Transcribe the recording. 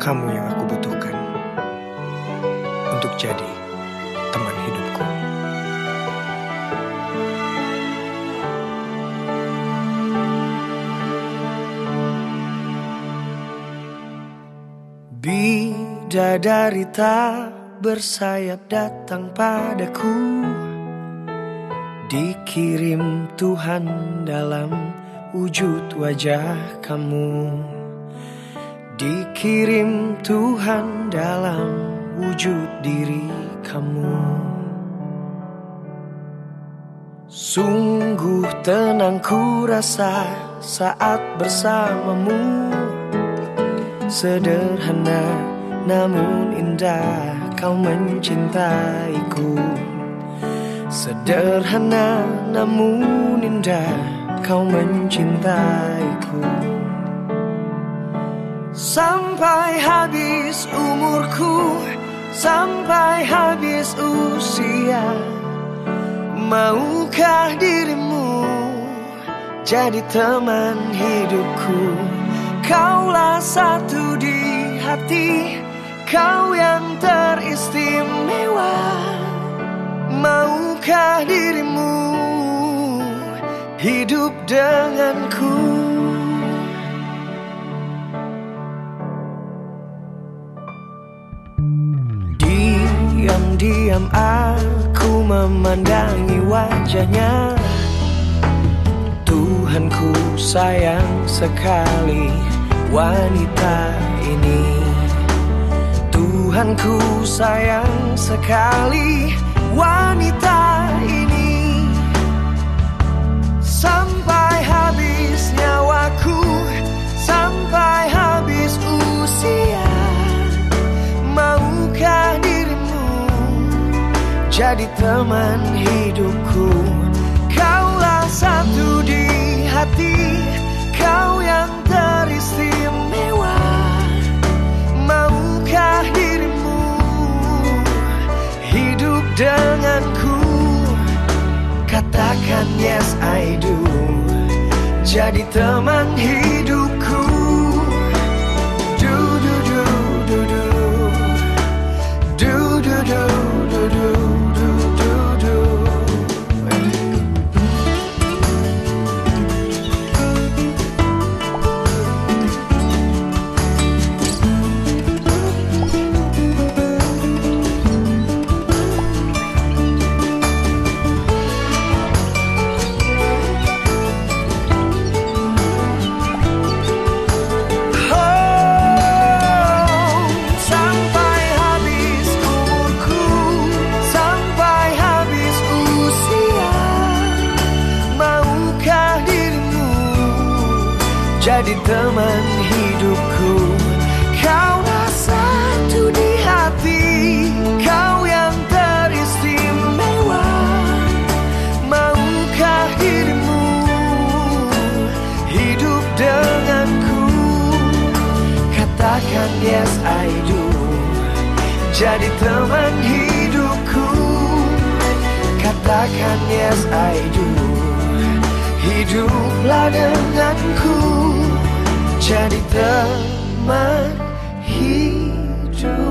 Kamu yang aku butuhkan untuk jadi teman hidupku. Bidadari tak bersayap datang padaku Dikirim Tuhan dalam wujud wajah kamu Dikirim Tuhan dalam wujud diri kamu. Sungguh tenang ku rasa saat bersamamu. Sederhana namun indah kau mencintaiku. Sederhana namun indah kau mencintaiku Sampai habis umurku Sampai habis usia. Maukah dirimu Jadi teman hidupku? Kaulah satu di hati Kau yang teristimewa. Maukah dirimu Hidup denganku Diam-diam aku memandangi wajahnya. Tuhanku sayang sekali wanita ini. Tuhanku sayang sekali wanita ini. Sampai jadi teman hidupku. Kaulah satu di hati Kau yang teristimewa. Maukah dirimu Hidup denganku? Katakan yes I do. Jadi teman hidupku jadi teman hidupku. Kau satu di hati Kau yang teristimewa. Maukah dirimu Hidup denganku? Katakan yes I do. Jadi teman hidupku. Katakan yes I do. Hiduplah denganku jadi teman hidup.